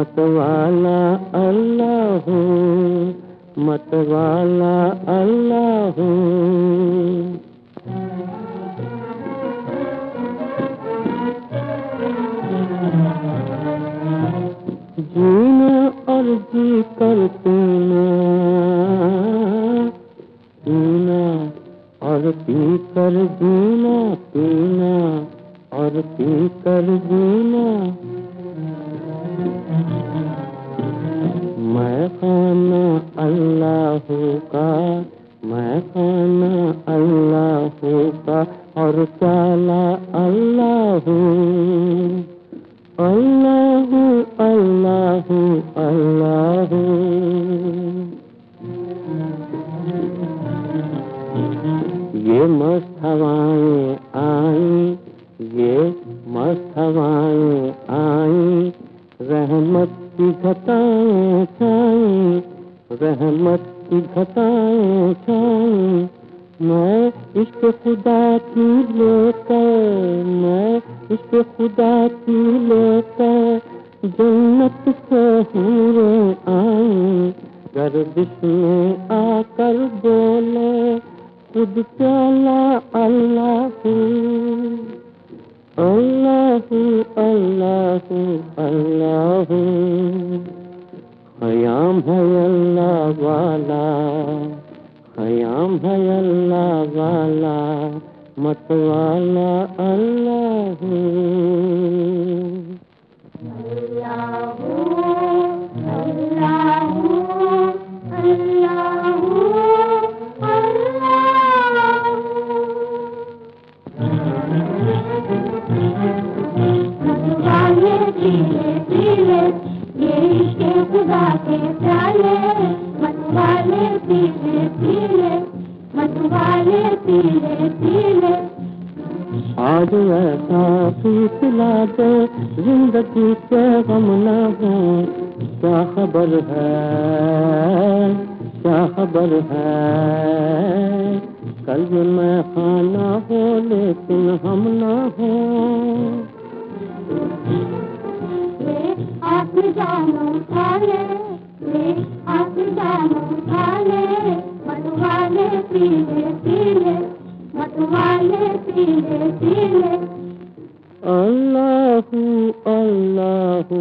मतवाला अल्लाह मतवाला अल्लाह। जीना और जी कर पीना पीना और पी कर जीना, पीना और पी कर जीना। अल्लाह का, मैं खाना अल्लाह का, और चाला अल्लाह। अल्लाह अल्लाह अल्लाह। ये मस्त हवाएँ आई, ये मस्त हवाएँ आई, रहमत की घटाएँ छाई रहमत की घटाएँ छाई मैं इश्क खुदा की लेकर, मैं इश्क खुदा की लेकर जन्नत से हूरे आई गर्दिश में आकर बोले, खुद प्याला अल्लाह अल्लाह अल्लाह अल्लाह। अल्लाह वाला हयाम है अल्लाह वाला मतवाला अल्लाह आज ऐसा पिला दे ज़िंदगी के गम न हो क्या खबर है? क्या खबर है? कल मैं खाना हो, लेकिन हम न हो। आप जानो ले आप जानो खाले হালে তিলে তিলে আল্লাহু আল্লাহু।